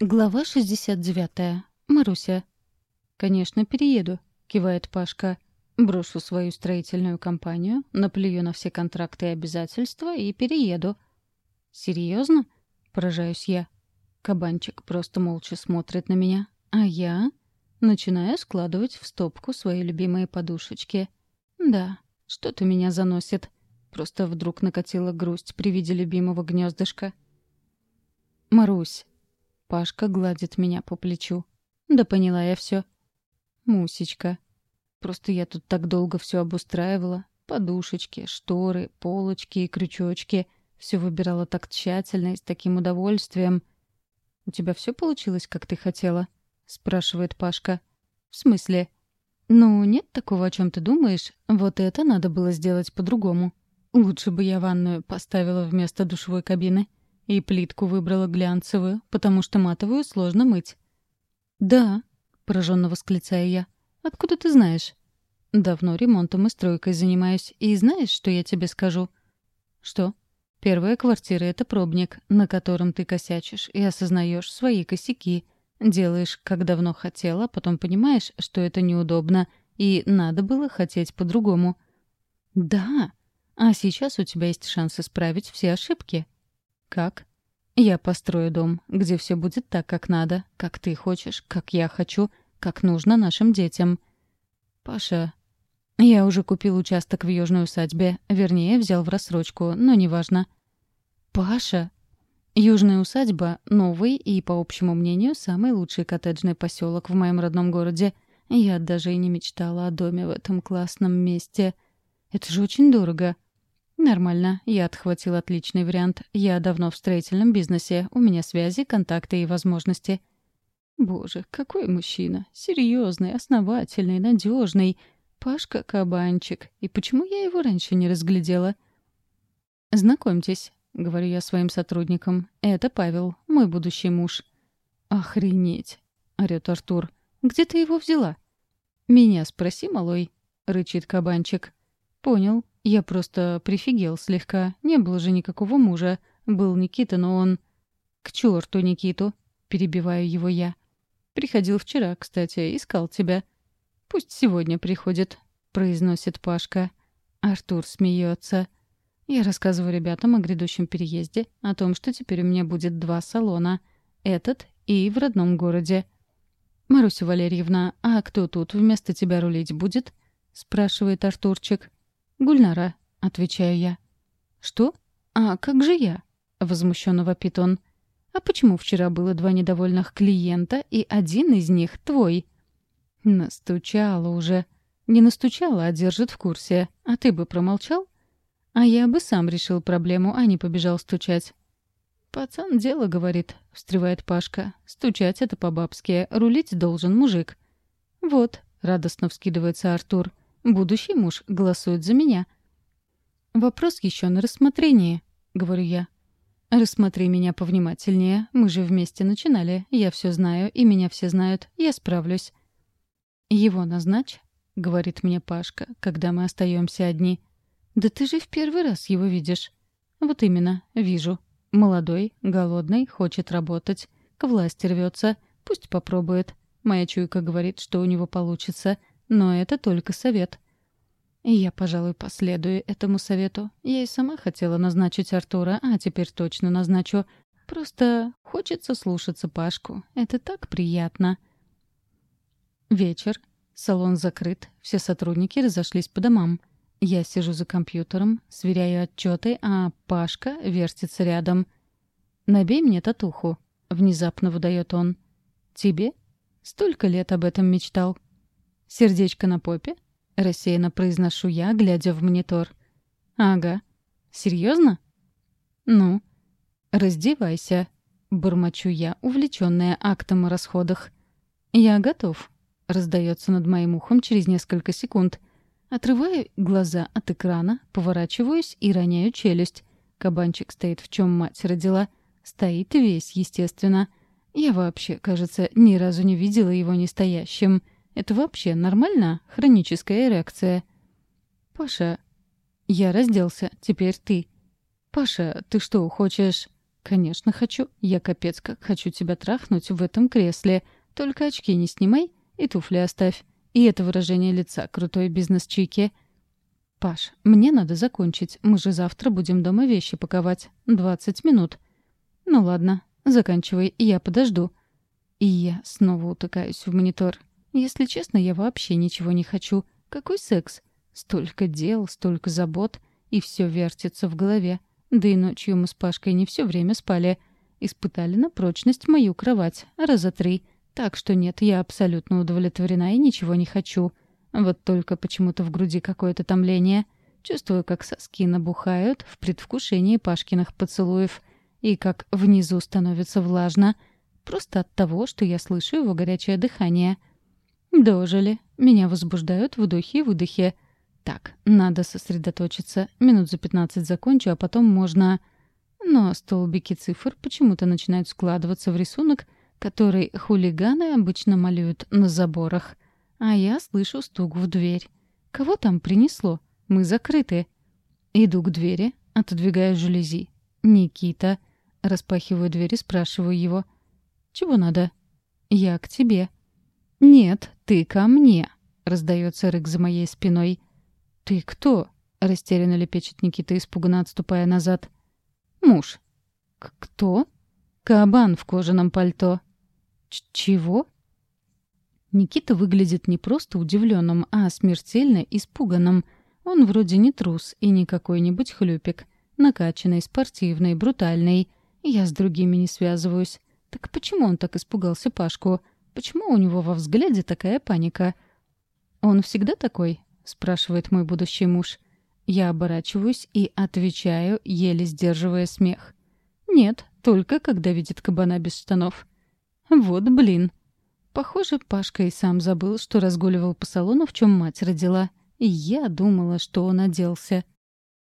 Глава 69. Маруся. «Конечно, перееду», — кивает Пашка. «Брошу свою строительную компанию, наплюю на все контракты и обязательства и перееду». «Серьезно?» — поражаюсь я. Кабанчик просто молча смотрит на меня. А я начинаю складывать в стопку свои любимые подушечки. «Да, что-то меня заносит». Просто вдруг накатила грусть при виде любимого гнездышка. «Марусь, Пашка гладит меня по плечу. Да поняла я все. Мусечка. Просто я тут так долго все обустраивала. Подушечки, шторы, полочки и крючочки. Все выбирала так тщательно и с таким удовольствием. «У тебя все получилось, как ты хотела?» — спрашивает Пашка. «В смысле?» «Ну, нет такого, о чем ты думаешь. Вот это надо было сделать по-другому. Лучше бы я ванную поставила вместо душевой кабины». И плитку выбрала глянцевую, потому что матовую сложно мыть. «Да», — пораженно восклицаю я. «Откуда ты знаешь?» «Давно ремонтом и стройкой занимаюсь. И знаешь, что я тебе скажу?» «Что?» «Первая квартира — это пробник, на котором ты косячишь и осознаешь свои косяки. Делаешь, как давно хотела, потом понимаешь, что это неудобно, и надо было хотеть по-другому». «Да!» А сейчас у тебя есть шанс исправить все ошибки. «Как?» «Я построю дом, где все будет так, как надо, как ты хочешь, как я хочу, как нужно нашим детям». «Паша...» «Я уже купил участок в южной усадьбе, вернее, взял в рассрочку, но неважно». «Паша?» Южная усадьба — новый и, по общему мнению, самый лучший коттеджный поселок в моем родном городе. Я даже и не мечтала о доме в этом классном месте. Это же очень дорого. Нормально. Я отхватил отличный вариант. Я давно в строительном бизнесе. У меня связи, контакты и возможности. Боже, какой мужчина. Серьезный, основательный, надежный. Пашка Кабанчик. И почему я его раньше не разглядела? Знакомьтесь, говорю я своим сотрудникам. Это Павел, мой будущий муж. Охренеть, орёт Артур. Где ты его взяла? Меня спроси, малой, рычит Кабанчик. Понял, я просто прифигел слегка. Не было же никакого мужа. Был Никита, но он... «К черту Никиту!» — перебиваю его я. «Приходил вчера, кстати, искал тебя». «Пусть сегодня приходит», — произносит Пашка. Артур смеется. Я рассказываю ребятам о грядущем переезде, о том, что теперь у меня будет два салона. Этот и в родном городе. «Маруся Валерьевна, а кто тут вместо тебя рулить будет?» — спрашивает Артурчик. «Гульнара», — отвечаю я. «Что? А как же я?» — возмущенно вопит он. «А почему вчера было два недовольных клиента, и один из них твой?» «Настучала уже». «Не настучала, а держит в курсе. А ты бы промолчал?» «А я бы сам решил проблему, а не побежал стучать». «Пацан дело, — говорит, — встревает Пашка. Стучать — это по-бабски, рулить должен мужик». «Вот», — радостно вскидывается Артур, — Будущий муж голосует за меня. Вопрос еще на рассмотрении, говорю я. Рассмотри меня повнимательнее. Мы же вместе начинали. Я все знаю, и меня все знают. Я справлюсь. Его назначь, говорит мне Пашка, когда мы остаемся одни. Да ты же в первый раз его видишь. Вот именно, вижу. Молодой, голодный, хочет работать. К власти рвется. Пусть попробует. Моя чуйка говорит, что у него получится. но это только совет. Я, пожалуй, последую этому совету. Я и сама хотела назначить Артура, а теперь точно назначу. Просто хочется слушаться Пашку. Это так приятно. Вечер. Салон закрыт. Все сотрудники разошлись по домам. Я сижу за компьютером, сверяю отчеты, а Пашка вертится рядом. «Набей мне татуху», — внезапно выдает он. «Тебе? Столько лет об этом мечтал». Сердечко на попе?» — рассеянно произношу я, глядя в монитор. «Ага. Серьезно?» «Ну?» «Раздевайся», — бормочу я, увлеченная актом о расходах. «Я готов», — раздается над моим ухом через несколько секунд. Отрываю глаза от экрана, поворачиваюсь и роняю челюсть. Кабанчик стоит в чем мать родила. Стоит весь, естественно. Я вообще, кажется, ни разу не видела его не стоящим. Это вообще нормально? Хроническая эрекция». «Паша...» «Я разделся. Теперь ты». «Паша, ты что, хочешь...» «Конечно хочу. Я капец как хочу тебя трахнуть в этом кресле. Только очки не снимай и туфли оставь. И это выражение лица крутой бизнес-чики». «Паш, мне надо закончить. Мы же завтра будем дома вещи паковать. Двадцать минут». «Ну ладно, заканчивай, я подожду». И я снова утыкаюсь в монитор. Если честно, я вообще ничего не хочу. Какой секс? Столько дел, столько забот, и все вертится в голове. Да и ночью мы с Пашкой не все время спали. Испытали на прочность мою кровать раза три. Так что нет, я абсолютно удовлетворена и ничего не хочу. Вот только почему-то в груди какое-то томление. Чувствую, как соски набухают в предвкушении Пашкиных поцелуев. И как внизу становится влажно. Просто от того, что я слышу его горячее дыхание — «Дожили. Меня возбуждают вдохи и выдохи. Так, надо сосредоточиться. Минут за пятнадцать закончу, а потом можно...» Но столбики цифр почему-то начинают складываться в рисунок, который хулиганы обычно малюют на заборах. А я слышу стук в дверь. «Кого там принесло? Мы закрыты». Иду к двери, отодвигая жалюзи. «Никита». Распахиваю дверь и спрашиваю его. «Чего надо?» «Я к тебе». «Нет, ты ко мне», — раздается рык за моей спиной. «Ты кто?» — растерянно лепечет Никита, испуганно отступая назад. «Муж». К «Кто?» «Кабан в кожаном пальто». Ч «Чего?» Никита выглядит не просто удивленным, а смертельно испуганным. Он вроде не трус и не какой-нибудь хлюпик. Накачанный, спортивный, брутальный. Я с другими не связываюсь. Так почему он так испугался Пашку?» Почему у него во взгляде такая паника? Он всегда такой? спрашивает мой будущий муж. Я оборачиваюсь и отвечаю, еле сдерживая смех. Нет, только когда видит кабана без штанов. Вот блин. Похоже, Пашка и сам забыл, что разгуливал по салону, в чем мать родила. И я думала, что он оделся.